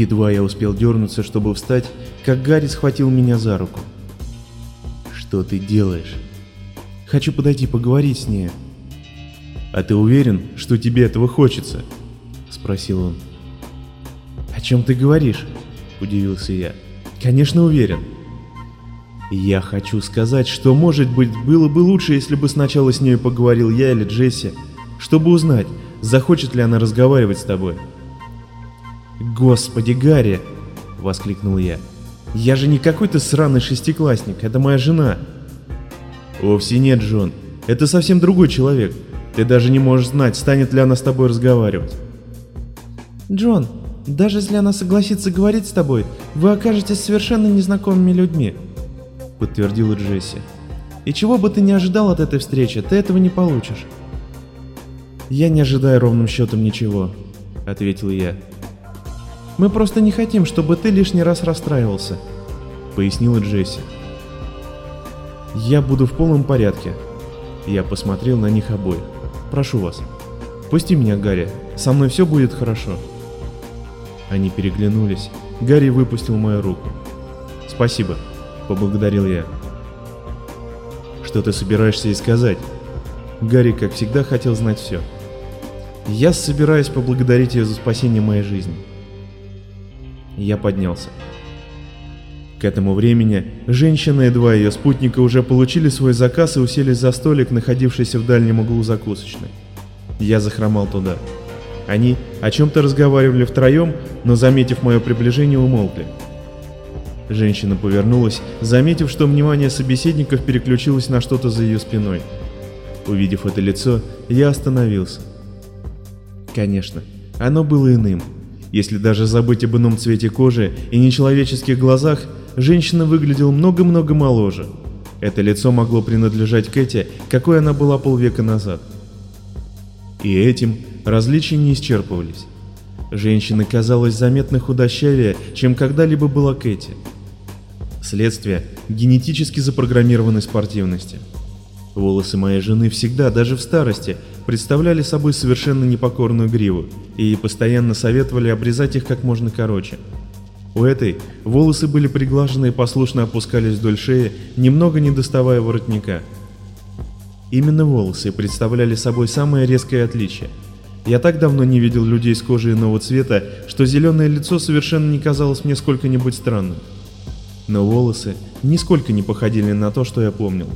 Едва я успел дернуться, чтобы встать, как Гарри схватил меня за руку. «Что ты делаешь?» «Хочу подойти поговорить с ней». «А ты уверен, что тебе этого хочется?» — спросил он. «О чем ты говоришь?» — удивился я. «Конечно уверен». «Я хочу сказать, что, может быть, было бы лучше, если бы сначала с ней поговорил я или Джесси, чтобы узнать, захочет ли она разговаривать с тобой». «Господи, Гарри!» — воскликнул я. «Я же не какой-то сраный шестиклассник, это моя жена!» «Вовсе нет, Джон. Это совсем другой человек. Ты даже не можешь знать, станет ли она с тобой разговаривать». «Джон, даже если она согласится говорить с тобой, вы окажетесь совершенно незнакомыми людьми», — подтвердила Джесси. «И чего бы ты ни ожидал от этой встречи, ты этого не получишь». «Я не ожидаю ровным счетом ничего», — ответил я. Мы просто не хотим, чтобы ты лишний раз расстраивался», — пояснила Джесси. «Я буду в полном порядке». Я посмотрел на них обоих. «Прошу вас, пусти меня, Гарри, со мной все будет хорошо». Они переглянулись. Гарри выпустил мою руку. «Спасибо», — поблагодарил я. «Что ты собираешься ей сказать?» Гарри, как всегда, хотел знать все. «Я собираюсь поблагодарить ее за спасение моей жизни». Я поднялся. К этому времени женщина и два ее спутника уже получили свой заказ и уселись за столик, находившийся в дальнем углу закусочной. Я захромал туда. Они о чем-то разговаривали втроем, но, заметив мое приближение, умолкли. Женщина повернулась, заметив, что внимание собеседников переключилось на что-то за ее спиной. Увидев это лицо, я остановился. Конечно, оно было иным. Если даже забыть об ином цвете кожи и нечеловеческих глазах, женщина выглядела много-много моложе. Это лицо могло принадлежать Кэти, какой она была полвека назад. И этим различия не исчерпывались. Женщина казалась заметно худощавее, чем когда-либо была Кэти. Следствие генетически запрограммированной спортивности. Волосы моей жены всегда, даже в старости, представляли собой совершенно непокорную гриву и постоянно советовали обрезать их как можно короче. У этой волосы были приглажены и послушно опускались вдоль шеи, немного не доставая воротника. Именно волосы представляли собой самое резкое отличие. Я так давно не видел людей с кожей иного цвета, что зеленое лицо совершенно не казалось мне сколько-нибудь странным. Но волосы нисколько не походили на то, что я помнил.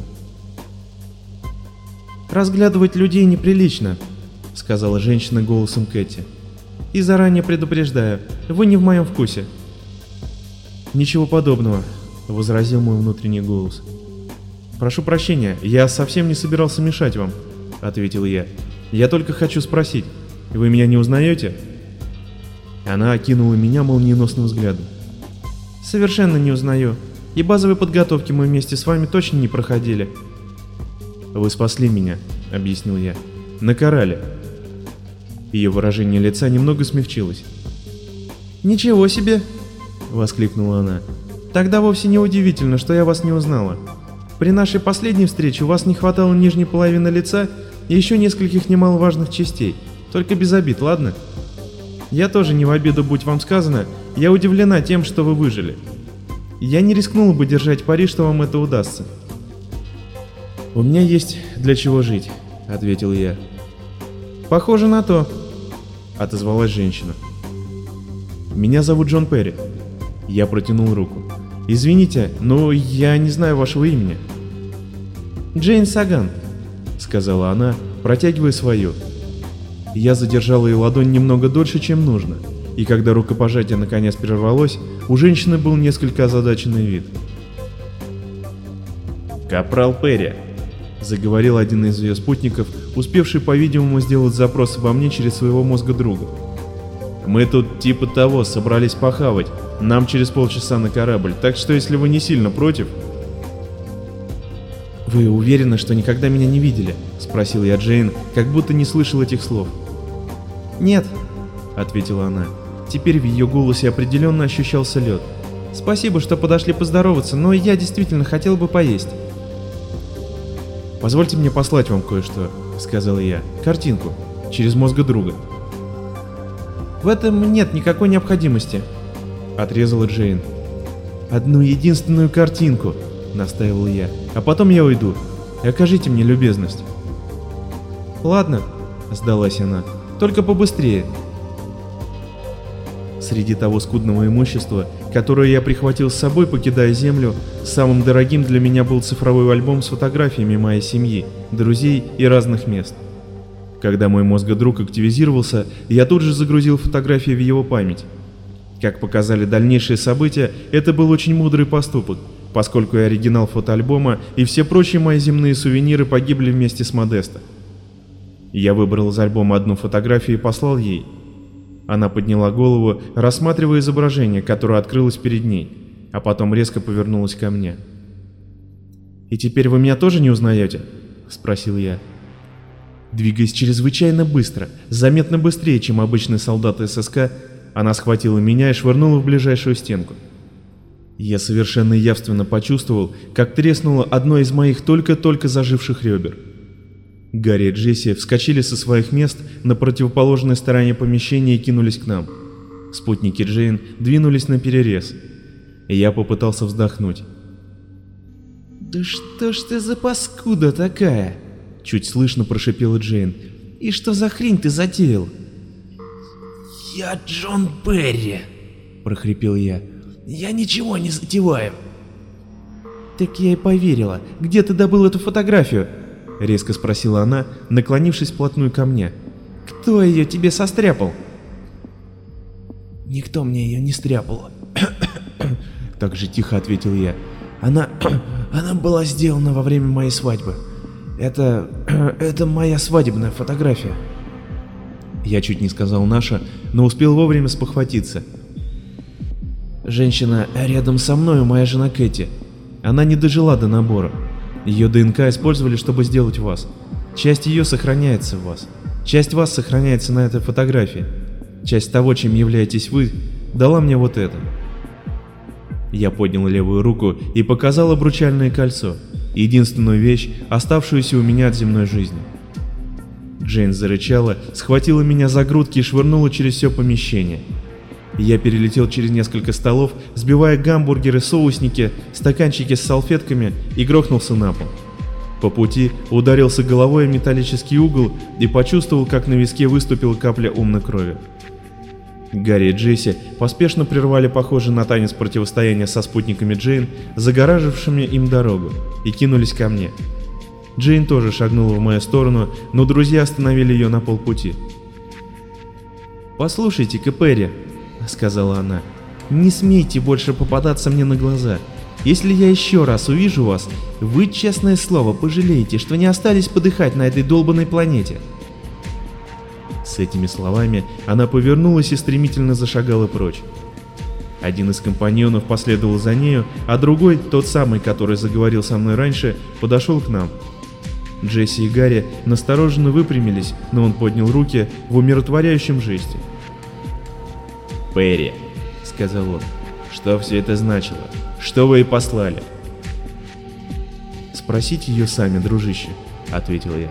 «Разглядывать людей неприлично», — сказала женщина голосом Кэти. «И заранее предупреждаю, вы не в моем вкусе». «Ничего подобного», — возразил мой внутренний голос. «Прошу прощения, я совсем не собирался мешать вам», — ответил я. «Я только хочу спросить, вы меня не узнаете?» Она окинула меня молниеносным взглядом. «Совершенно не узнаю. И базовой подготовки мы вместе с вами точно не проходили. «Вы спасли меня», — объяснил я. «На корале». Ее выражение лица немного смягчилось. «Ничего себе!» — воскликнула она. «Тогда вовсе не удивительно, что я вас не узнала. При нашей последней встрече у вас не хватало нижней половины лица и еще нескольких немаловажных частей. Только без обид, ладно? Я тоже не в обиду, будь вам сказано, я удивлена тем, что вы выжили. Я не рискнула бы держать пари, что вам это удастся. «У меня есть для чего жить», — ответил я. «Похоже на то», — отозвалась женщина. «Меня зовут Джон Перри». Я протянул руку. «Извините, но я не знаю вашего имени». «Джейн Саган», — сказала она, протягивая свою. Я задержал ее ладонь немного дольше, чем нужно, и когда рукопожатие наконец прервалось, у женщины был несколько озадаченный вид. «Капрал Перри», заговорил один из ее спутников, успевший, по-видимому, сделать запрос обо мне через своего мозга друга. «Мы тут типа того собрались похавать, нам через полчаса на корабль, так что если вы не сильно против...» «Вы уверены, что никогда меня не видели?» — спросил я Джейн, как будто не слышал этих слов. «Нет», — ответила она. Теперь в ее голосе определенно ощущался лед. «Спасибо, что подошли поздороваться, но я действительно хотел бы поесть». «Позвольте мне послать вам кое-что», — сказал я. «Картинку. Через мозга друга». «В этом нет никакой необходимости», — отрезала Джейн. «Одну единственную картинку», — настаивал я, — «а потом я уйду. Окажите мне любезность». «Ладно», — сдалась она, — «только побыстрее». Среди того скудного имущества, которое я прихватил с собой, покидая землю, самым дорогим для меня был цифровой альбом с фотографиями моей семьи, друзей и разных мест. Когда мой мозгодруг активизировался, я тут же загрузил фотографии в его память. Как показали дальнейшие события, это был очень мудрый поступок, поскольку и оригинал фотоальбома и все прочие мои земные сувениры погибли вместе с Модесто. Я выбрал из альбома одну фотографию и послал ей. Она подняла голову, рассматривая изображение, которое открылось перед ней, а потом резко повернулась ко мне. «И теперь вы меня тоже не узнаете?» — спросил я. Двигаясь чрезвычайно быстро, заметно быстрее, чем обычный солдат ССК, она схватила меня и швырнула в ближайшую стенку. Я совершенно явственно почувствовал, как треснуло одно из моих только-только заживших ребер. Гарри и Джесси вскочили со своих мест на противоположной стороне помещения и кинулись к нам. Спутники Джейн двинулись на перерез. И я попытался вздохнуть. «Да что ж ты за паскуда такая?» Чуть слышно прошипела Джейн. «И что за хрень ты затеял?» «Я Джон Берри», — прохрипел я. «Я ничего не затеваю». «Так я и поверила. Где ты добыл эту фотографию?» — резко спросила она, наклонившись вплотную ко мне. «Кто ее тебе состряпал?» «Никто мне ее не стряпал», — так же тихо ответил я. «Она... она была сделана во время моей свадьбы. Это... это моя свадебная фотография». Я чуть не сказал наша, но успел вовремя спохватиться. Женщина рядом со мной, моя жена Кэти. Она не дожила до набора. Ее ДНК использовали, чтобы сделать вас. Часть ее сохраняется в вас. Часть вас сохраняется на этой фотографии. Часть того, чем являетесь вы, дала мне вот это. Я поднял левую руку и показал обручальное кольцо, единственную вещь, оставшуюся у меня от земной жизни. Джейн зарычала, схватила меня за грудки и швырнула через все помещение. Я перелетел через несколько столов, сбивая гамбургеры, соусники, стаканчики с салфетками и грохнулся на пол. По пути ударился головой о металлический угол и почувствовал, как на виске выступила капля умной крови. Гарри и Джесси поспешно прервали похожий на танец противостояния со спутниками Джейн, загоражившими им дорогу, и кинулись ко мне. Джейн тоже шагнула в мою сторону, но друзья остановили ее на полпути. «Послушайте-ка, Перри», — сказала она, — «не смейте больше попадаться мне на глаза. Если я еще раз увижу вас, вы, честное слово, пожалеете, что не остались подыхать на этой долбанной планете». С этими словами она повернулась и стремительно зашагала прочь. Один из компаньонов последовал за нею, а другой, тот самый, который заговорил со мной раньше, подошел к нам. Джесси и Гарри настороженно выпрямились, но он поднял руки в умиротворяющем жесте. «Перри», — сказал он, — «что все это значило? Что вы ей послали?» «Спросите ее сами, дружище», — ответил я.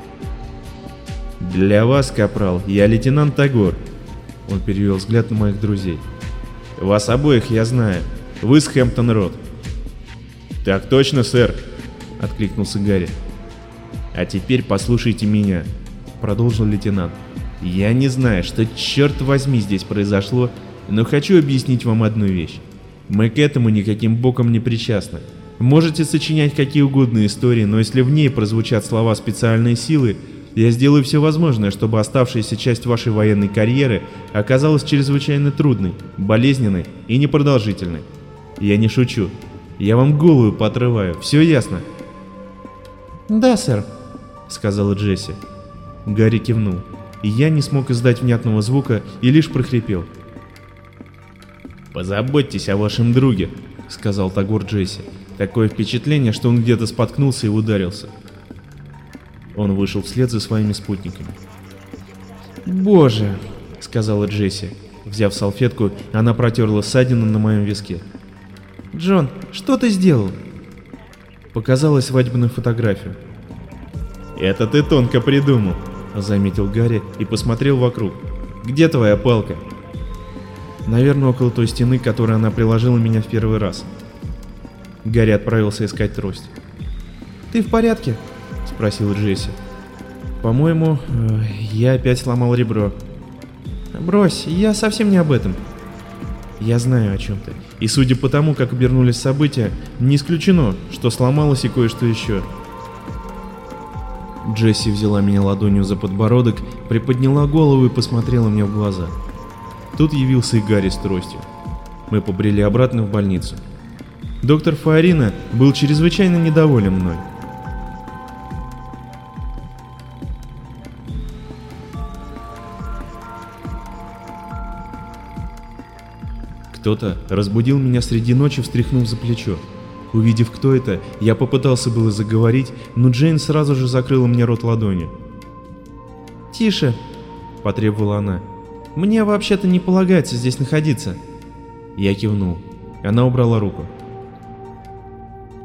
«Для вас, капрал, я лейтенант Тагор», — он перевел взгляд на моих друзей. «Вас обоих я знаю. Вы с Хэмптон-Рот». «Так точно, сэр», — откликнулся Гарри. «А теперь послушайте меня», — продолжил лейтенант. «Я не знаю, что черт возьми здесь произошло, но хочу объяснить вам одну вещь. Мы к этому никаким боком не причастны. Можете сочинять какие угодно истории, но если в ней прозвучат слова специальной силы, я сделаю все возможное, чтобы оставшаяся часть вашей военной карьеры оказалась чрезвычайно трудной, болезненной и непродолжительной. Я не шучу. Я вам голову поотрываю, все ясно? Да, сэр, сказала Джесси. Гарри кивнул, и я не смог издать внятного звука и лишь прохрипел. «Позаботьтесь о вашем друге», — сказал Тагор Джесси. Такое впечатление, что он где-то споткнулся и ударился. Он вышел вслед за своими спутниками. «Боже!» — сказала Джесси. Взяв салфетку, она протерла ссадину на моем виске. «Джон, что ты сделал?» Показала свадебную фотографию. «Это ты тонко придумал», — заметил Гарри и посмотрел вокруг. «Где твоя палка?» Наверное, около той стены, которой она приложила меня в первый раз. Гарри отправился искать трость. «Ты в порядке?» — спросил Джесси. «По-моему, э, я опять сломал ребро». «Брось, я совсем не об этом». «Я знаю о чем ты. И судя по тому, как обернулись события, не исключено, что сломалось и кое-что еще». Джесси взяла меня ладонью за подбородок, приподняла голову и посмотрела мне в глаза. Тут явился и Гарри с тростью. Мы побрели обратно в больницу. Доктор Фаорина был чрезвычайно недоволен мной. Кто-то разбудил меня среди ночи, встряхнув за плечо. Увидев, кто это, я попытался было заговорить, но Джейн сразу же закрыла мне рот ладонью. «Тише!» – потребовала она. «Мне вообще-то не полагается здесь находиться». Я кивнул. Она убрала руку.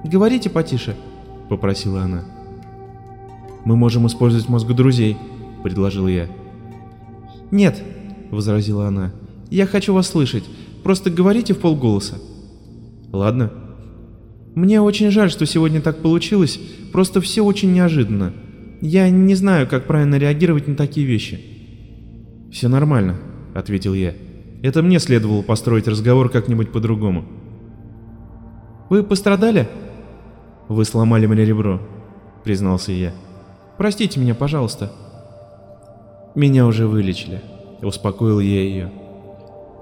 «Говорите потише», — попросила она. «Мы можем использовать мозг друзей», — предложил я. «Нет», — возразила она. «Я хочу вас слышать. Просто говорите в полголоса». «Ладно». «Мне очень жаль, что сегодня так получилось. Просто все очень неожиданно. Я не знаю, как правильно реагировать на такие вещи». «Все нормально», — ответил я. «Это мне следовало построить разговор как-нибудь по-другому». «Вы пострадали?» «Вы сломали мне ребро», — признался я. «Простите меня, пожалуйста». «Меня уже вылечили», — успокоил я ее.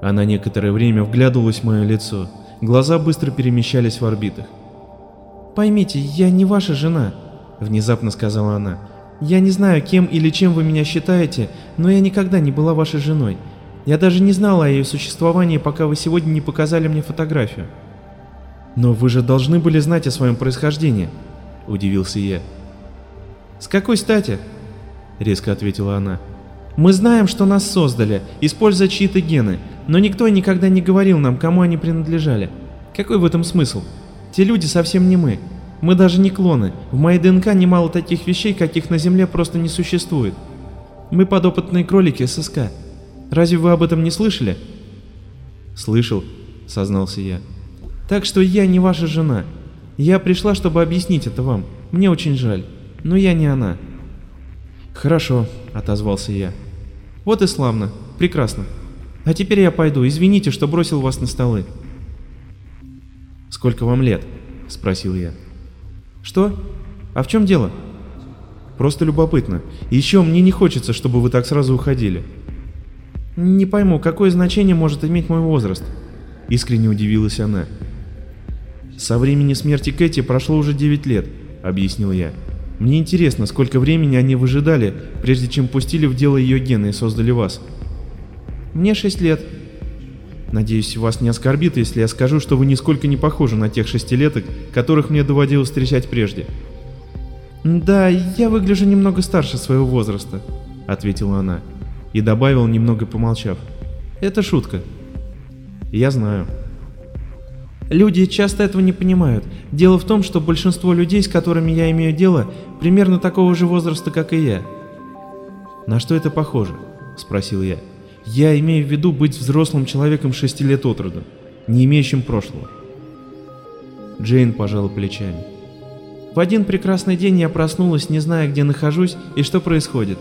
Она некоторое время вглядывалась в мое лицо, глаза быстро перемещались в орбитах. «Поймите, я не ваша жена», — внезапно сказала она. «Я не знаю, кем или чем вы меня считаете, но я никогда не была вашей женой. Я даже не знала о ее существовании, пока вы сегодня не показали мне фотографию». «Но вы же должны были знать о своем происхождении», — удивился я. «С какой стати?» — резко ответила она. «Мы знаем, что нас создали, используя чьи-то гены, но никто никогда не говорил нам, кому они принадлежали. Какой в этом смысл? Те люди совсем не мы. Мы даже не клоны. В моей ДНК немало таких вещей, каких на Земле просто не существует. Мы подопытные кролики ССК. Разве вы об этом не слышали?» «Слышал», — сознался я. Так что я не ваша жена. Я пришла, чтобы объяснить это вам. Мне очень жаль. Но я не она. Хорошо, отозвался я. Вот и славно. Прекрасно. А теперь я пойду. Извините, что бросил вас на столы. Сколько вам лет? Спросил я. Что? А в чем дело? Просто любопытно. Еще мне не хочется, чтобы вы так сразу уходили. Не пойму, какое значение может иметь мой возраст? Искренне удивилась она. «Со времени смерти Кэти прошло уже 9 лет», — объяснил я. «Мне интересно, сколько времени они выжидали, прежде чем пустили в дело ее гены и создали вас?» «Мне 6 лет». «Надеюсь, вас не оскорбит, если я скажу, что вы нисколько не похожи на тех шестилеток, которых мне доводилось встречать прежде». «Да, я выгляжу немного старше своего возраста», — ответила она. И добавила, немного помолчав. «Это шутка». «Я знаю», Люди часто этого не понимают. Дело в том, что большинство людей, с которыми я имею дело, примерно такого же возраста, как и я. На что это похоже? Спросил я. Я имею в виду быть взрослым человеком шести лет от роду, не имеющим прошлого. Джейн пожала плечами. В один прекрасный день я проснулась, не зная, где нахожусь и что происходит.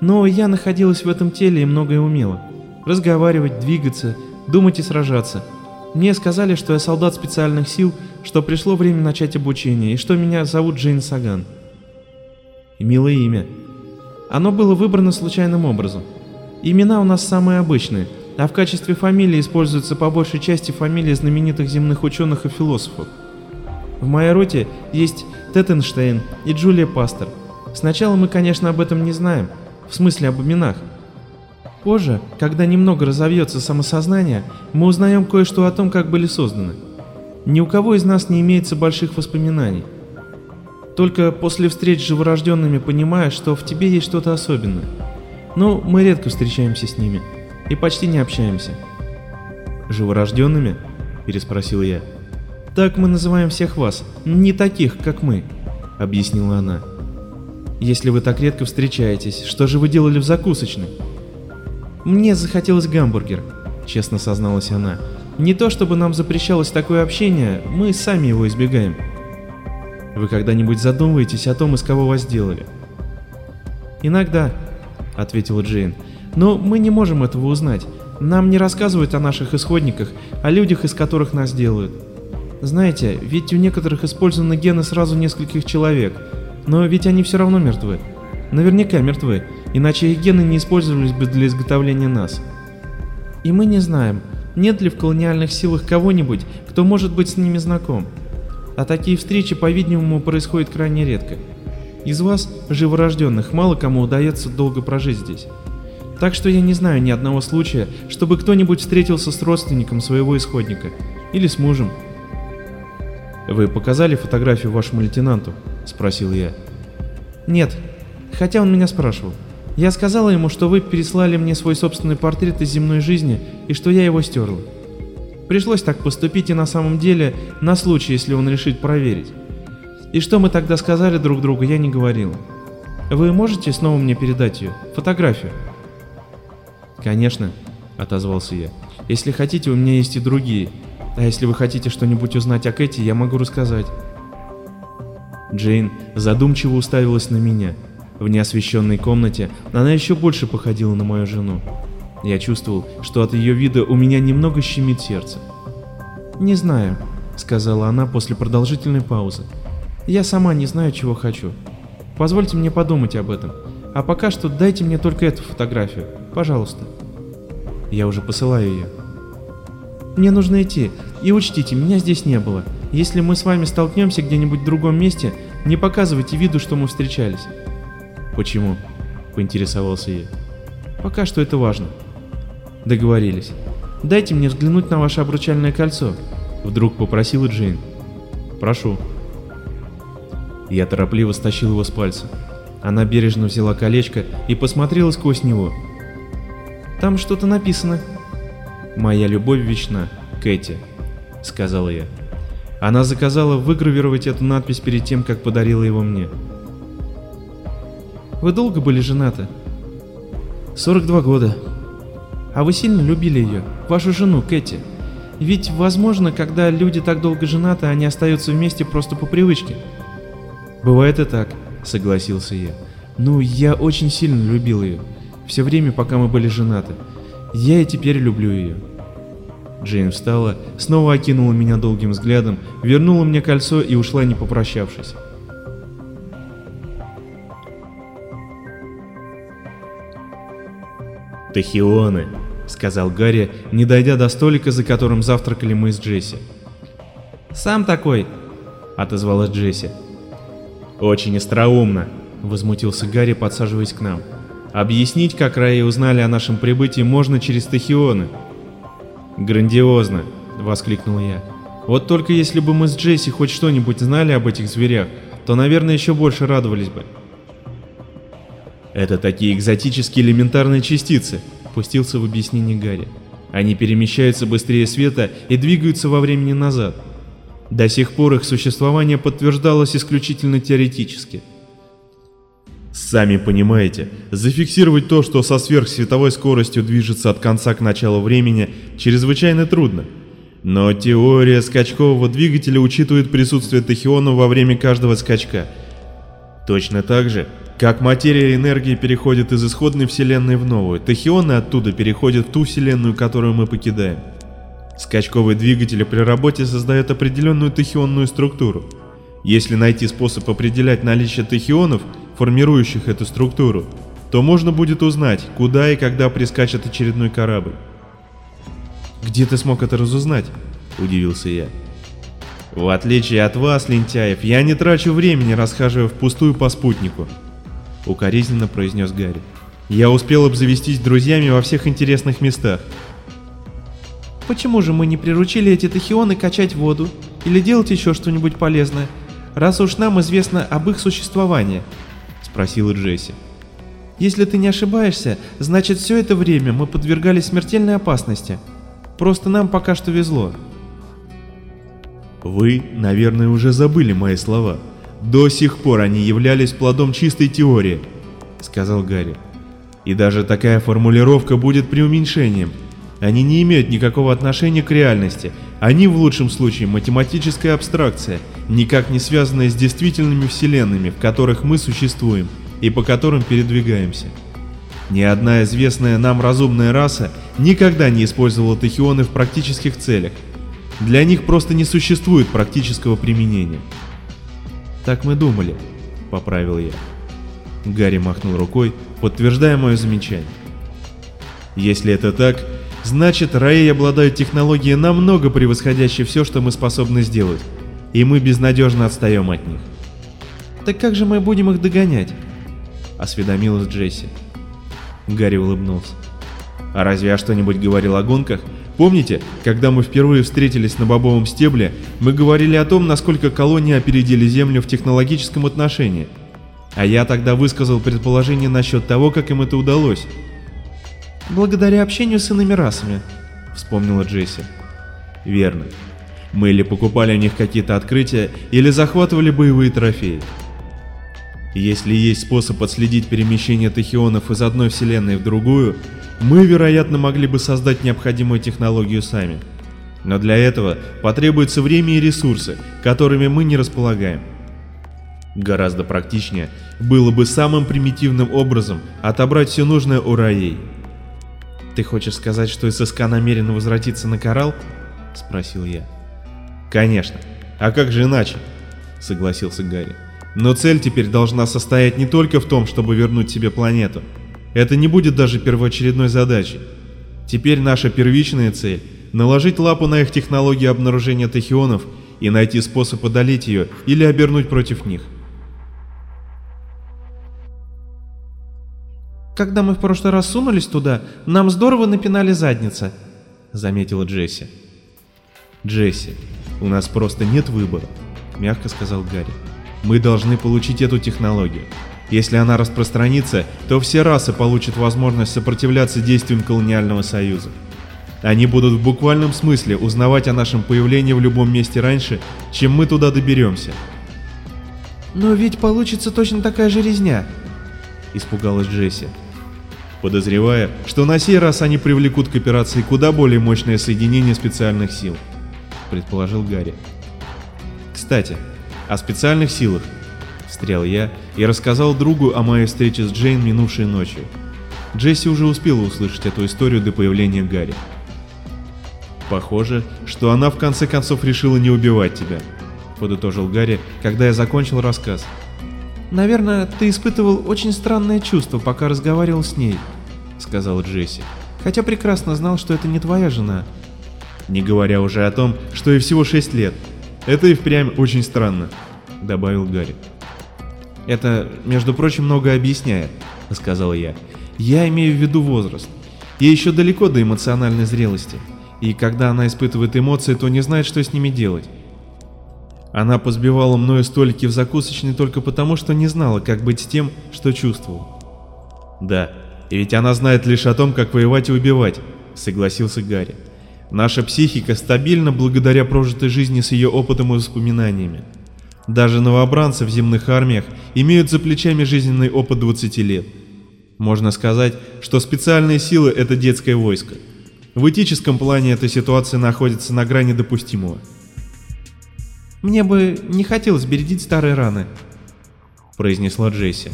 Но я находилась в этом теле и многое умела. Разговаривать, двигаться, думать и сражаться – мне сказали, что я солдат специальных сил, что пришло время начать обучение, и что меня зовут Джейн Саган. Милое имя. Оно было выбрано случайным образом. Имена у нас самые обычные, а в качестве фамилии используются по большей части фамилии знаменитых земных ученых и философов. В моей роте есть Теттенштейн и Джулия Пастер. Сначала мы, конечно, об этом не знаем, в смысле об именах, Позже, когда немного разовьется самосознание, мы узнаем кое-что о том, как были созданы. Ни у кого из нас не имеется больших воспоминаний. Только после встреч с живорожденными понимаешь, что в тебе есть что-то особенное. Но мы редко встречаемся с ними и почти не общаемся. «Живорожденными?» – переспросил я. «Так мы называем всех вас, не таких, как мы», – объяснила она. «Если вы так редко встречаетесь, что же вы делали в закусочной?» Мне захотелось гамбургер. честно созналась она. Не то чтобы нам запрещалось такое общение, мы сами его избегаем. Вы когда-нибудь задумываетесь о том, из кого вас сделали? Иногда, ответила Джейн. Но мы не можем этого узнать. Нам не рассказывают о наших исходниках, о людях, из которых нас делают. Знаете, ведь у некоторых использованы гены сразу нескольких человек, но ведь они все равно мертвы. Наверняка мертвы, иначе их гены не использовались бы для изготовления нас. И мы не знаем, нет ли в колониальных силах кого-нибудь, кто может быть с ними знаком. А такие встречи, по-видимому, происходят крайне редко. Из вас, живорожденных, мало кому удается долго прожить здесь. Так что я не знаю ни одного случая, чтобы кто-нибудь встретился с родственником своего исходника. Или с мужем. «Вы показали фотографию вашему лейтенанту?» – спросил я. «Нет, хотя он меня спрашивал. Я сказала ему, что вы переслали мне свой собственный портрет из земной жизни и что я его стерла. Пришлось так поступить и на самом деле, на случай, если он решит проверить. И что мы тогда сказали друг другу, я не говорила. Вы можете снова мне передать ее, фотографию?» «Конечно», — отозвался я. «Если хотите, у меня есть и другие. А если вы хотите что-нибудь узнать о Кэти, я могу рассказать». Джейн задумчиво уставилась на меня. В неосвещенной комнате она еще больше походила на мою жену. Я чувствовал, что от ее вида у меня немного щемит сердце. «Не знаю», — сказала она после продолжительной паузы. «Я сама не знаю, чего хочу. Позвольте мне подумать об этом. А пока что дайте мне только эту фотографию. Пожалуйста. Я уже посылаю ее. Мне нужно идти. И учтите, меня здесь не было. Если мы с вами столкнемся где-нибудь в другом месте, не показывайте виду, что мы встречались. Почему? Поинтересовался я. Пока что это важно. Договорились. Дайте мне взглянуть на ваше обручальное кольцо. Вдруг попросила Джейн. Прошу. Я торопливо стащил его с пальца. Она бережно взяла колечко и посмотрела сквозь него. Там что-то написано. «Моя любовь вечна, Кэти», — сказала я. Она заказала выгравировать эту надпись перед тем, как подарила его мне. «Вы долго были женаты?» «42 года». «А вы сильно любили ее, вашу жену, Кэти?» Ведь, возможно, когда люди так долго женаты, они остаются вместе просто по привычке. Бывает и так, согласился я. Ну, я очень сильно любил ее. Все время, пока мы были женаты. Я и теперь люблю ее. Джейн встала, снова окинула меня долгим взглядом, вернула мне кольцо и ушла, не попрощавшись. «Тахионы», — сказал Гарри, не дойдя до столика, за которым завтракали мы с Джесси. «Сам такой», — отозвалась Джесси. «Очень остроумно», — возмутился Гарри, подсаживаясь к нам. «Объяснить, как Раи узнали о нашем прибытии, можно через Тахионы». «Грандиозно», — воскликнул я. «Вот только если бы мы с Джесси хоть что-нибудь знали об этих зверях, то, наверное, еще больше радовались бы». «Это такие экзотические элементарные частицы», — пустился в объяснение Гарри. «Они перемещаются быстрее света и двигаются во времени назад. До сих пор их существование подтверждалось исключительно теоретически. Сами понимаете, зафиксировать то, что со сверхсветовой скоростью движется от конца к началу времени, чрезвычайно трудно. Но теория скачкового двигателя учитывает присутствие тахионов во время каждого скачка. Точно так же, как материя и энергия переходят из исходной вселенной в новую, тахионы оттуда переходят в ту вселенную, которую мы покидаем. Скачковый двигатель при работе создает определенную тахионную структуру. Если найти способ определять наличие тахионов, формирующих эту структуру, то можно будет узнать, куда и когда прискачет очередной корабль. «Где ты смог это разузнать?» – удивился я. «В отличие от вас, лентяев, я не трачу времени, расхаживая впустую по спутнику», – укоризненно произнес Гарри. «Я успел обзавестись друзьями во всех интересных местах, Почему же мы не приручили эти тахионы качать воду или делать еще что-нибудь полезное, раз уж нам известно об их существовании? Спросила Джесси. Если ты не ошибаешься, значит все это время мы подвергались смертельной опасности. Просто нам пока что везло. Вы, наверное, уже забыли мои слова. До сих пор они являлись плодом чистой теории, сказал Гарри. И даже такая формулировка будет преуменьшением. Они не имеют никакого отношения к реальности. Они, в лучшем случае, математическая абстракция, никак не связанная с действительными вселенными, в которых мы существуем и по которым передвигаемся. Ни одна известная нам разумная раса никогда не использовала тахионы в практических целях. Для них просто не существует практического применения. Так мы думали, поправил я. Гарри махнул рукой, подтверждая мое замечание. Если это так, значит Раи обладают технологией намного превосходящей все, что мы способны сделать, и мы безнадежно отстаем от них. Так как же мы будем их догонять? Осведомилась Джесси. Гарри улыбнулся. А разве я что-нибудь говорил о гонках? Помните, когда мы впервые встретились на бобовом стебле, мы говорили о том, насколько колонии опередили Землю в технологическом отношении? А я тогда высказал предположение насчет того, как им это удалось. Благодаря общению с иными расами, вспомнила Джесси. Верно. Мы или покупали у них какие-то открытия, или захватывали боевые трофеи. Если есть способ отследить перемещение тахионов из одной вселенной в другую, мы, вероятно, могли бы создать необходимую технологию сами. Но для этого потребуется время и ресурсы, которыми мы не располагаем. Гораздо практичнее было бы самым примитивным образом отобрать все нужное у Раей. «Ты хочешь сказать, что ССК намерена возвратиться на Коралл?» — спросил я. «Конечно. А как же иначе?» — согласился Гарри. Но цель теперь должна состоять не только в том, чтобы вернуть себе планету. Это не будет даже первоочередной задачей. Теперь наша первичная цель – наложить лапу на их технологии обнаружения тахионов и найти способ одолеть ее или обернуть против них. «Когда мы в прошлый раз сунулись туда, нам здорово напинали задница», — заметила Джесси. «Джесси, у нас просто нет выбора», — мягко сказал Гарри. Мы должны получить эту технологию. Если она распространится, то все расы получат возможность сопротивляться действиям колониального союза. Они будут в буквальном смысле узнавать о нашем появлении в любом месте раньше, чем мы туда доберемся. «Но ведь получится точно такая же резня», — испугалась Джесси. Подозревая, что на сей раз они привлекут к операции куда более мощное соединение специальных сил, предположил Гарри. Кстати, о специальных силах. Встрял я и рассказал другу о моей встрече с Джейн минувшей ночью. Джесси уже успела услышать эту историю до появления Гарри. Похоже, что она в конце концов решила не убивать тебя, подытожил Гарри, когда я закончил рассказ. Наверное, ты испытывал очень странное чувство, пока разговаривал с ней, сказала Джесси. Хотя прекрасно знал, что это не твоя жена. Не говоря уже о том, что ей всего 6 лет, это и впрямь очень странно, добавил Гарри. Это, между прочим, много объясняет, сказал я. Я имею в виду возраст. Ей еще далеко до эмоциональной зрелости, и когда она испытывает эмоции, то не знает, что с ними делать. Она позбивала мною столики в закусочной только потому, что не знала, как быть с тем, что чувствовал. Да, и ведь она знает лишь о том, как воевать и убивать, согласился Гарри. Наша психика стабильна благодаря прожитой жизни с ее опытом и воспоминаниями. Даже новобранцы в земных армиях имеют за плечами жизненный опыт 20 лет. Можно сказать, что специальные силы – это детское войско. В этическом плане эта ситуация находится на грани допустимого. «Мне бы не хотелось бередить старые раны», – произнесла Джесси.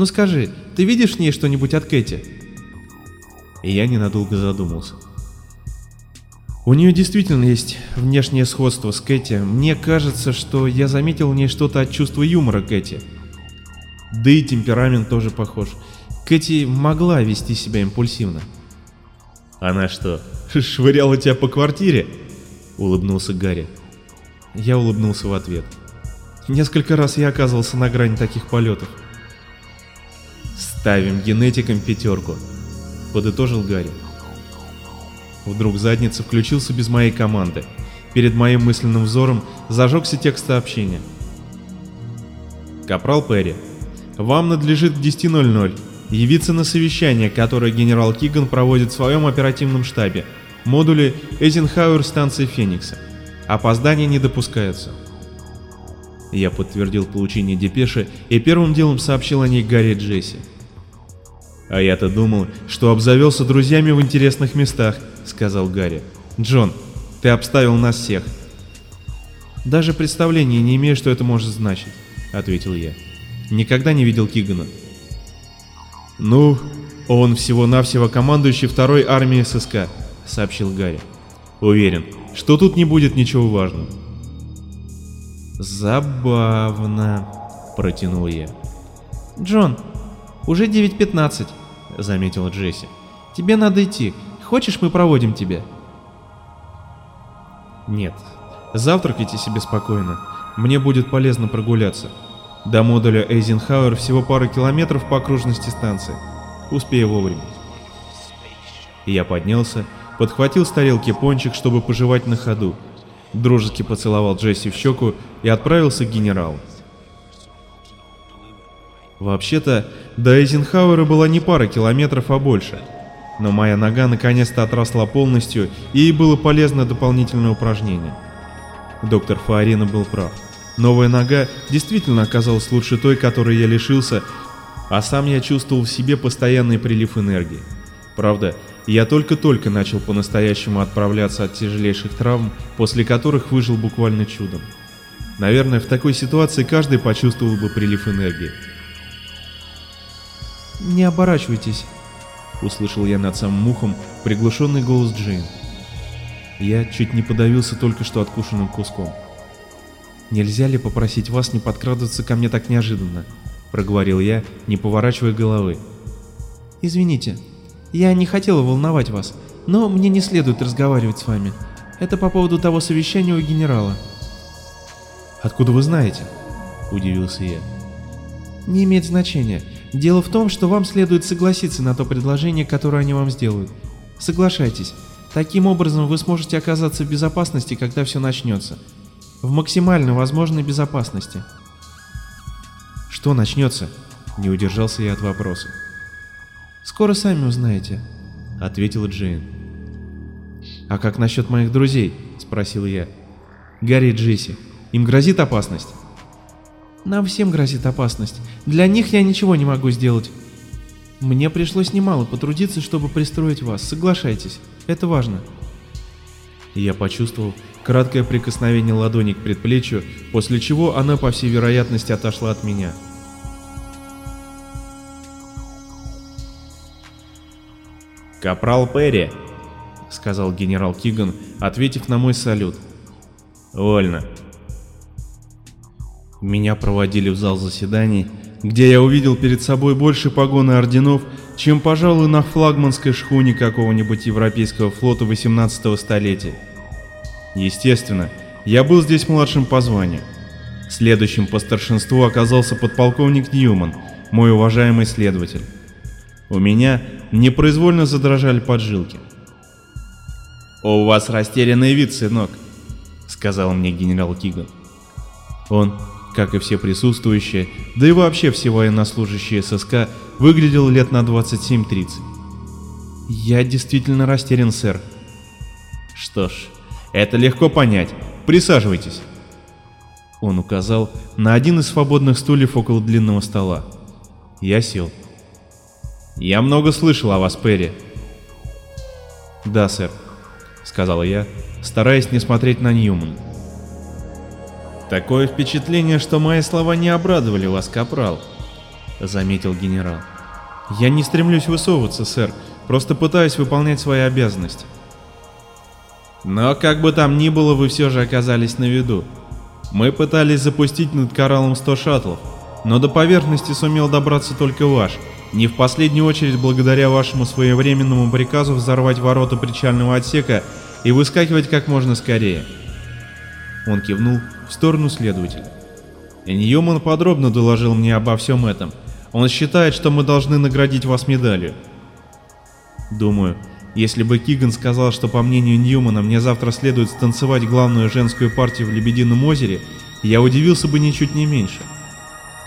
«Ну скажи, ты видишь в ней что-нибудь от Кэти?» И я ненадолго задумался. У нее действительно есть внешнее сходство с Кэти. Мне кажется, что я заметил в ней что-то от чувства юмора Кэти. Да и темперамент тоже похож. Кэти могла вести себя импульсивно. «Она что, швыряла тебя по квартире?» — улыбнулся Гарри. Я улыбнулся в ответ. Несколько раз я оказывался на грани таких полетов. «Ставим генетикам пятерку», — подытожил Гарри. Вдруг задница включился без моей команды. Перед моим мысленным взором зажегся текст сообщения. Капрал Перри, вам надлежит к 10.00 явиться на совещание, которое генерал Киган проводит в своем оперативном штабе, модуле Эйзенхауэр станции Феникса. Опоздания не допускаются. Я подтвердил получение депеши и первым делом сообщил о ней Гарри Джесси. А я-то думал, что обзавелся друзьями в интересных местах, сказал Гарри. «Джон, ты обставил нас всех». «Даже представления не имею, что это может значить», — ответил я. «Никогда не видел Кигана». «Ну, он всего-навсего командующий второй армией ССК», — сообщил Гарри. «Уверен, что тут не будет ничего важного». «Забавно», — протянул я. «Джон, уже 9.15», — заметила Джесси. «Тебе надо идти. Хочешь, мы проводим тебя?» «Нет. Завтракайте себе спокойно. Мне будет полезно прогуляться. До модуля Эйзенхауэр всего пара километров по окружности станции. Успею вовремя». Я поднялся, подхватил с тарелки пончик, чтобы пожевать на ходу. Дружески поцеловал Джесси в щеку и отправился к генералу. Вообще-то, до Эйзенхауэра была не пара километров, а больше. Но моя нога наконец-то отросла полностью, и ей было полезно дополнительное упражнение. Доктор Фаорина был прав. Новая нога действительно оказалась лучше той, которой я лишился, а сам я чувствовал в себе постоянный прилив энергии. Правда, я только-только начал по-настоящему отправляться от тяжелейших травм, после которых выжил буквально чудом. Наверное, в такой ситуации каждый почувствовал бы прилив энергии. «Не оборачивайтесь», — услышал я над самым ухом приглушенный голос Джейн. Я чуть не подавился только что откушенным куском. «Нельзя ли попросить вас не подкрадываться ко мне так неожиданно?» — проговорил я, не поворачивая головы. «Извините, я не хотела волновать вас, но мне не следует разговаривать с вами. Это по поводу того совещания у генерала». «Откуда вы знаете?» — удивился я. «Не имеет значения. Дело в том, что вам следует согласиться на то предложение, которое они вам сделают. Соглашайтесь. Таким образом вы сможете оказаться в безопасности, когда все начнется. В максимально возможной безопасности. Что начнется? Не удержался я от вопроса. Скоро сами узнаете, ответила Джейн. А как насчет моих друзей? Спросил я. Гарри и Джесси. Им грозит опасность? Нам всем грозит опасность. Для них я ничего не могу сделать. Мне пришлось немало потрудиться, чтобы пристроить вас. Соглашайтесь, это важно. Я почувствовал краткое прикосновение ладони к предплечью, после чего она, по всей вероятности, отошла от меня. «Капрал Перри», — сказал генерал Киган, ответив на мой салют. «Вольно», меня проводили в зал заседаний, где я увидел перед собой больше погон и орденов, чем, пожалуй, на флагманской шхуне какого-нибудь европейского флота 18 столетия. Естественно, я был здесь младшим по званию. Следующим по старшинству оказался подполковник Ньюман, мой уважаемый следователь. У меня непроизвольно задрожали поджилки. «У вас растерянный вид, сынок», — сказал мне генерал Киган. Он как и все присутствующие, да и вообще все военнослужащие ССК, выглядел лет на 27-30. Я действительно растерян, сэр. Что ж, это легко понять. Присаживайтесь. Он указал на один из свободных стульев около длинного стола. Я сел. Я много слышал о вас, Перри. Да, сэр, сказал я, стараясь не смотреть на Ньюмана. Такое впечатление, что мои слова не обрадовали вас, капрал, заметил генерал. Я не стремлюсь высовываться, сэр, просто пытаюсь выполнять свои обязанности. Но как бы там ни было, вы все же оказались на виду. Мы пытались запустить над кораллом 100 шаттлов, но до поверхности сумел добраться только ваш, не в последнюю очередь благодаря вашему своевременному приказу взорвать ворота причального отсека и выскакивать как можно скорее. Он кивнул в сторону следователя. Ньюман подробно доложил мне обо всем этом. Он считает, что мы должны наградить вас медалью. Думаю, если бы Киган сказал, что по мнению Ньюмана мне завтра следует станцевать главную женскую партию в Лебедином озере, я удивился бы ничуть не меньше.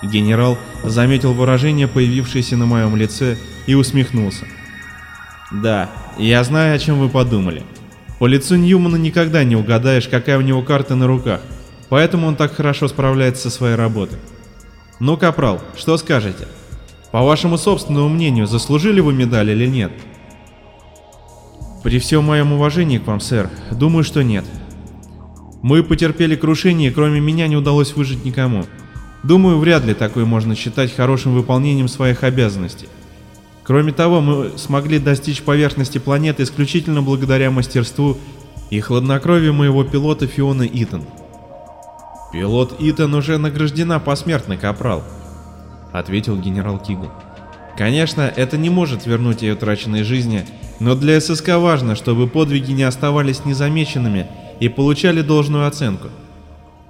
Генерал заметил выражение, появившееся на моем лице, и усмехнулся. «Да, я знаю, о чем вы подумали. По лицу Ньюмана никогда не угадаешь, какая у него карта на руках, Поэтому он так хорошо справляется со своей работой. Ну, Капрал, что скажете? По вашему собственному мнению, заслужили вы медаль или нет? При всем моем уважении к вам, сэр, думаю, что нет. Мы потерпели крушение, и кроме меня не удалось выжить никому. Думаю, вряд ли такое можно считать хорошим выполнением своих обязанностей. Кроме того, мы смогли достичь поверхности планеты исключительно благодаря мастерству и хладнокровию моего пилота Фиона Итан. «Пилот Итан уже награждена посмертно, капрал», — ответил генерал Киган. «Конечно, это не может вернуть ее утраченной жизни, но для ССК важно, чтобы подвиги не оставались незамеченными и получали должную оценку.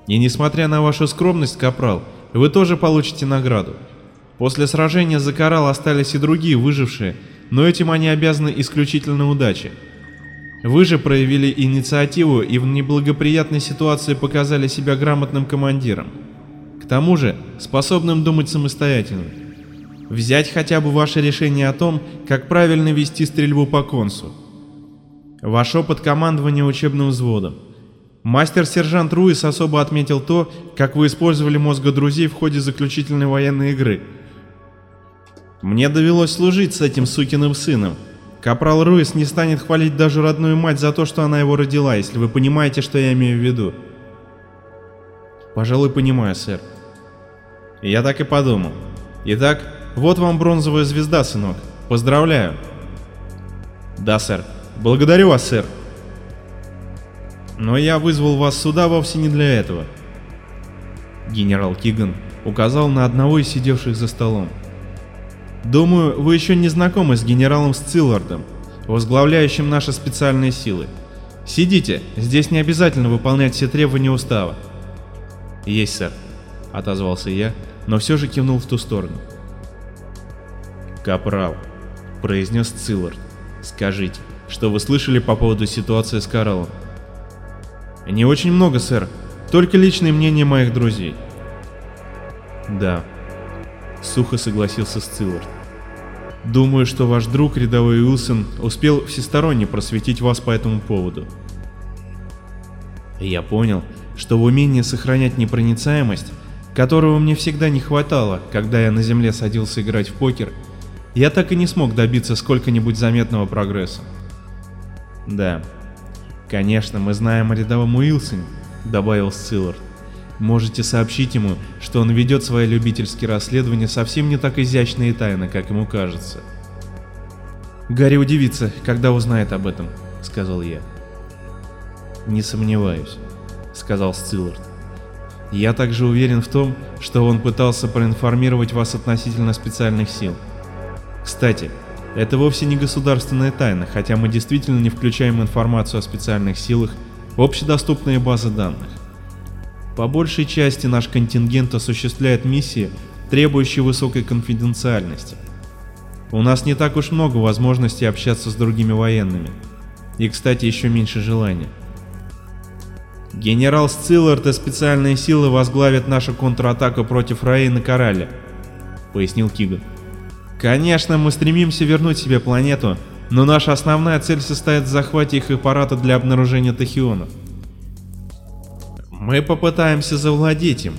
И несмотря на вашу скромность, капрал, вы тоже получите награду. После сражения за Коралл остались и другие выжившие, но этим они обязаны исключительно удаче. Вы же проявили инициативу и в неблагоприятной ситуации показали себя грамотным командиром. К тому же, способным думать самостоятельно. Взять хотя бы ваше решение о том, как правильно вести стрельбу по консу. Ваш опыт командования учебным взводом. Мастер-сержант Руис особо отметил то, как вы использовали мозга друзей в ходе заключительной военной игры. Мне довелось служить с этим сукиным сыном, Капрал Руис не станет хвалить даже родную мать за то, что она его родила, если вы понимаете, что я имею в виду. Пожалуй, понимаю, сэр. Я так и подумал. Итак, вот вам бронзовая звезда, сынок. Поздравляю. Да, сэр. Благодарю вас, сэр. Но я вызвал вас сюда вовсе не для этого. Генерал Киган указал на одного из сидевших за столом. Думаю, вы еще не знакомы с генералом Сциллардом, возглавляющим наши специальные силы. Сидите, здесь не обязательно выполнять все требования устава. Есть, сэр, отозвался я, но все же кивнул в ту сторону. Капрал, произнес Циллард, скажите, что вы слышали по поводу ситуации с Каралом? Не очень много, сэр, только личное мнение моих друзей. Да, Сухо согласился Сциллард. Думаю, что ваш друг, рядовой Уилсон, успел всесторонне просветить вас по этому поводу. Я понял, что в умении сохранять непроницаемость, которого мне всегда не хватало, когда я на земле садился играть в покер, я так и не смог добиться сколько-нибудь заметного прогресса. Да, конечно, мы знаем о рядовом Уилсоне, добавил Сциллард. Можете сообщить ему, что он ведет свои любительские расследования совсем не так изящно и тайно, как ему кажется. «Гарри удивится, когда узнает об этом», — сказал я. «Не сомневаюсь», — сказал Сциллард. «Я также уверен в том, что он пытался проинформировать вас относительно специальных сил. Кстати, это вовсе не государственная тайна, хотя мы действительно не включаем информацию о специальных силах в общедоступные базы данных. По большей части наш контингент осуществляет миссии, требующие высокой конфиденциальности. У нас не так уж много возможностей общаться с другими военными. И, кстати, еще меньше желания. Генерал Сциллард и специальные силы возглавят нашу контратаку против Раи на Коралле, пояснил Киган. Конечно, мы стремимся вернуть себе планету, но наша основная цель состоит в захвате их аппарата для обнаружения тахионов. Мы попытаемся завладеть им,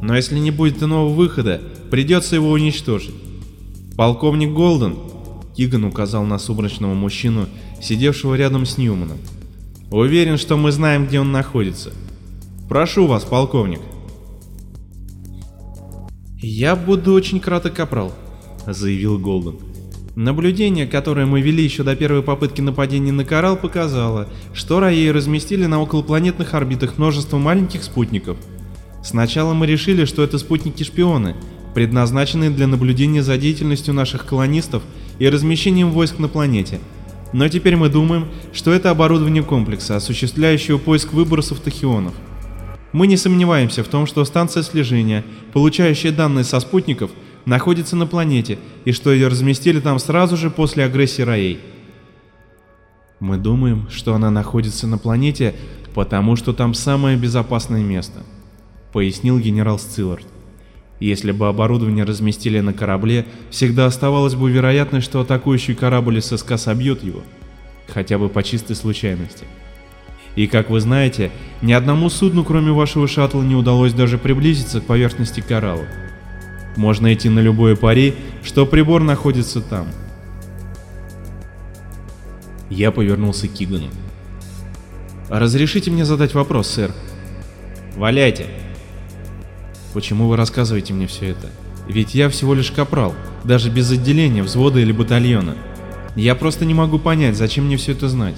но если не будет иного выхода, придется его уничтожить. Полковник Голден, Киган указал на сумрачного мужчину, сидевшего рядом с Ньюманом. Уверен, что мы знаем, где он находится. Прошу вас, полковник. Я буду очень краток, капрал, заявил Голден. Наблюдение, которое мы вели еще до первой попытки нападения на Коралл, показало, что Раи разместили на околопланетных орбитах множество маленьких спутников. Сначала мы решили, что это спутники-шпионы, предназначенные для наблюдения за деятельностью наших колонистов и размещением войск на планете. Но теперь мы думаем, что это оборудование комплекса, осуществляющего поиск выбросов тахионов. Мы не сомневаемся в том, что станция слежения, получающая данные со спутников, находится на планете и что ее разместили там сразу же после агрессии Раей. Мы думаем, что она находится на планете, потому что там самое безопасное место, пояснил генерал Сциллард. Если бы оборудование разместили на корабле, всегда оставалась бы вероятность, что атакующий корабль ССК собьет его, хотя бы по чистой случайности. И как вы знаете, ни одному судну, кроме вашего шаттла, не удалось даже приблизиться к поверхности коралла. Можно идти на любое пари, что прибор находится там. Я повернулся к Кигану. «Разрешите мне задать вопрос, сэр?» «Валяйте!» «Почему вы рассказываете мне все это? Ведь я всего лишь капрал, даже без отделения, взвода или батальона. Я просто не могу понять, зачем мне все это знать».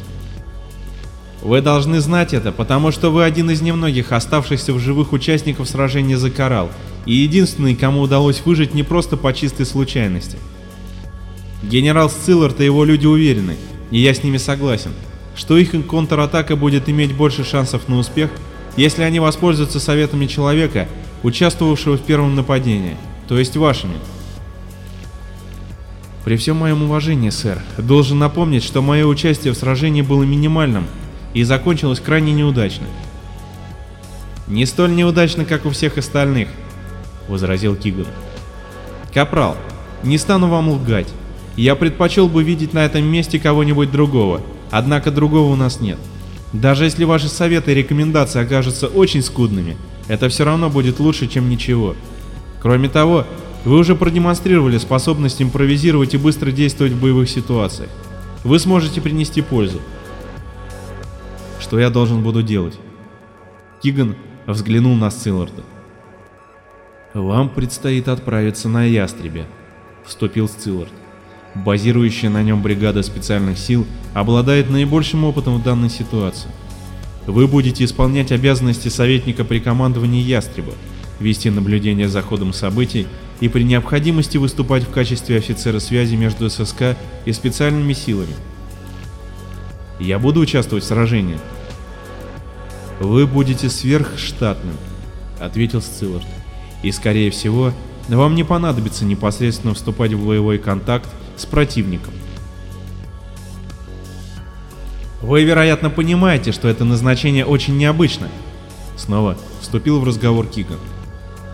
Вы должны знать это, потому что вы один из немногих оставшихся в живых участников сражения за Коралл, и единственный, кому удалось выжить не просто по чистой случайности. Генерал Сциллард и его люди уверены, и я с ними согласен, что их контратака будет иметь больше шансов на успех, если они воспользуются советами человека, участвовавшего в первом нападении, то есть вашими. При всем моем уважении, сэр, должен напомнить, что мое участие в сражении было минимальным и закончилось крайне неудачно. «Не столь неудачно, как у всех остальных», — возразил Киган. «Капрал, не стану вам лгать. Я предпочел бы видеть на этом месте кого-нибудь другого, однако другого у нас нет. Даже если ваши советы и рекомендации окажутся очень скудными, это все равно будет лучше, чем ничего. Кроме того, вы уже продемонстрировали способность импровизировать и быстро действовать в боевых ситуациях. Вы сможете принести пользу. Что я должен буду делать? Киган взглянул на Сцилларда. «Вам предстоит отправиться на Ястребе», — вступил Сциллард. Базирующая на нем бригада специальных сил обладает наибольшим опытом в данной ситуации. Вы будете исполнять обязанности советника при командовании Ястреба, вести наблюдение за ходом событий и при необходимости выступать в качестве офицера связи между ССК и специальными силами. Я буду участвовать в сражении. Вы будете сверхштатным, ответил Сциллард. И скорее всего, вам не понадобится непосредственно вступать в боевой контакт с противником. Вы, вероятно, понимаете, что это назначение очень необычно. Снова вступил в разговор Киган.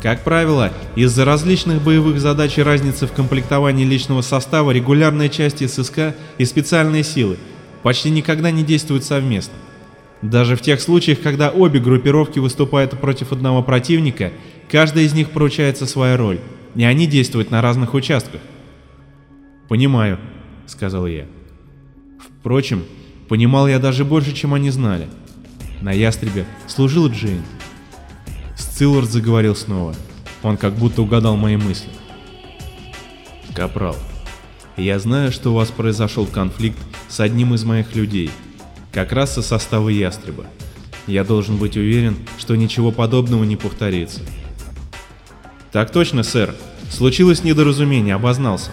Как правило, из-за различных боевых задач и разницы в комплектовании личного состава регулярные части ССК и специальные силы почти никогда не действуют совместно. Даже в тех случаях, когда обе группировки выступают против одного противника, каждая из них поручается своя роль, и они действуют на разных участках. «Понимаю», — сказал я. Впрочем, понимал я даже больше, чем они знали. На ястребе служил Джейн. Сциллард заговорил снова. Он как будто угадал мои мысли. «Капрал, я знаю, что у вас произошел конфликт с одним из моих людей, как раз со состава ястреба. Я должен быть уверен, что ничего подобного не повторится. Так точно, сэр. Случилось недоразумение, обознался.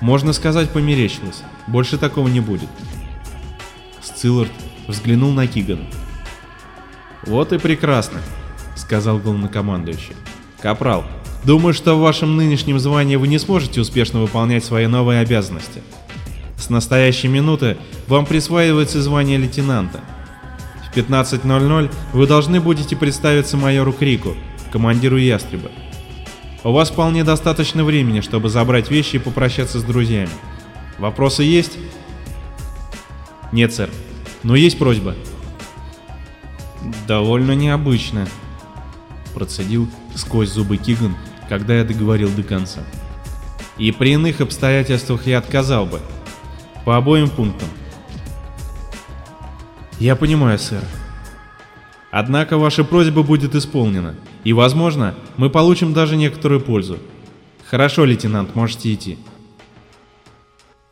Можно сказать, померещилось. Больше такого не будет. Сциллард взглянул на Кигана. Вот и прекрасно, сказал главнокомандующий. Капрал, думаю, что в вашем нынешнем звании вы не сможете успешно выполнять свои новые обязанности. С настоящей минуты вам присваивается звание лейтенанта. В 15.00 вы должны будете представиться майору Крику, командиру Ястреба. У вас вполне достаточно времени, чтобы забрать вещи и попрощаться с друзьями. Вопросы есть? Нет, сэр. Но есть просьба. Довольно необычно, процедил сквозь зубы Киган, когда я договорил до конца. И при иных обстоятельствах я отказал бы, по обоим пунктам. Я понимаю, сэр. Однако ваша просьба будет исполнена, и, возможно, мы получим даже некоторую пользу. Хорошо, лейтенант, можете идти.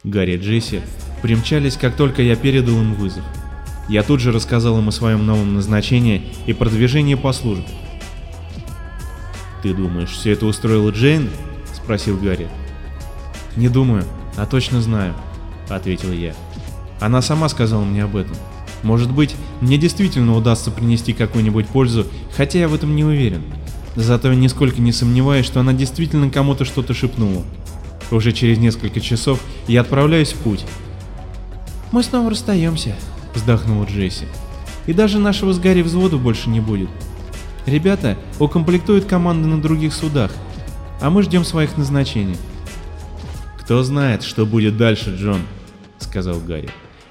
Гарри и Джесси примчались, как только я передал им вызов. Я тут же рассказал им о своем новом назначении и продвижении по службе. «Ты думаешь, все это устроила Джейн?» — спросил Гарри. «Не думаю, а точно знаю», — ответил я. Она сама сказала мне об этом. Может быть, мне действительно удастся принести какую-нибудь пользу, хотя я в этом не уверен. Зато я нисколько не сомневаюсь, что она действительно кому-то что-то шепнула. Уже через несколько часов я отправляюсь в путь. «Мы снова расстаемся», — вздохнула Джесси. «И даже нашего с Гарри взвода больше не будет. Ребята укомплектуют команды на других судах, а мы ждем своих назначений». «Кто знает, что будет дальше, Джон», сказал Гарри.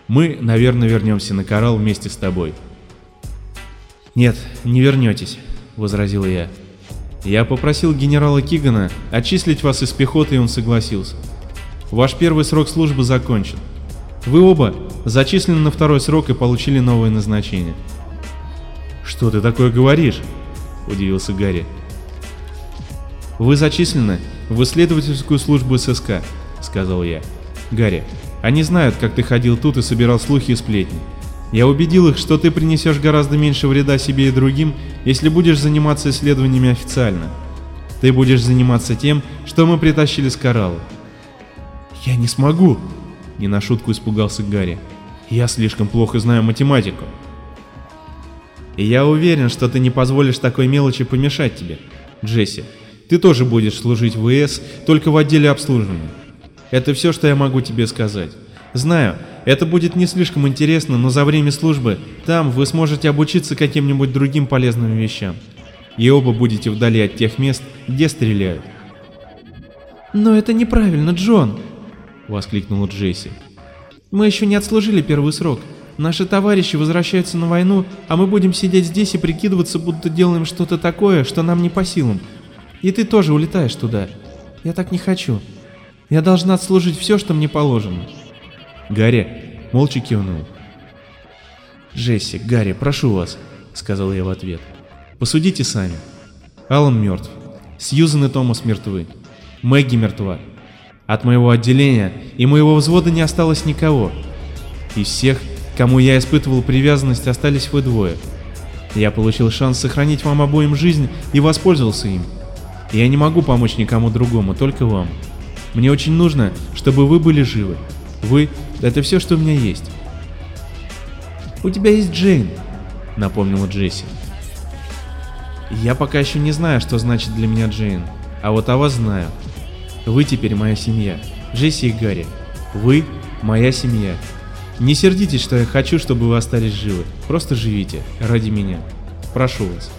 «Мы, наверное, вернемся на коралл вместе с тобой». «Нет, не вернетесь», — возразил я. «Я попросил генерала Кигана отчислить вас из пехоты, и он согласился. Ваш первый срок службы закончен. Вы оба зачислены на второй срок и получили новое назначение. Что ты такое говоришь? Удивился Гарри. Вы зачислены в исследовательскую службу ССК, сказал я. Гарри, они знают, как ты ходил тут и собирал слухи и сплетни. Я убедил их, что ты принесешь гораздо меньше вреда себе и другим, если будешь заниматься исследованиями официально. Ты будешь заниматься тем, что мы притащили с коралла. Я не смогу, не на шутку испугался Гарри. Я слишком плохо знаю математику. И я уверен, что ты не позволишь такой мелочи помешать тебе. Джесси, ты тоже будешь служить в ВС, только в отделе обслуживания. Это все, что я могу тебе сказать. Знаю, это будет не слишком интересно, но за время службы там вы сможете обучиться каким-нибудь другим полезным вещам. И оба будете вдали от тех мест, где стреляют. «Но это неправильно, Джон!» — воскликнула Джесси. «Мы еще не отслужили первый срок. Наши товарищи возвращаются на войну, а мы будем сидеть здесь и прикидываться, будто делаем что-то такое, что нам не по силам. И ты тоже улетаешь туда. Я так не хочу. Я должна отслужить все, что мне положено». Гарри молча кивнул. «Джесси, Гарри, прошу вас», — сказал я в ответ. «Посудите сами. Алан мертв. Сьюзен и Томас мертвы. Мэгги мертва. От моего отделения и моего взвода не осталось никого. Из всех, кому я испытывал привязанность, остались вы двое. Я получил шанс сохранить вам обоим жизнь и воспользовался им. Я не могу помочь никому другому, только вам. Мне очень нужно, чтобы вы были живы. Вы — это все, что у меня есть. «У тебя есть Джейн», — напомнила Джесси. «Я пока еще не знаю, что значит для меня Джейн, а вот о вас знаю. Вы теперь моя семья, Джесси и Гарри. Вы — моя семья. Не сердитесь, что я хочу, чтобы вы остались живы. Просто живите, ради меня. Прошу вас».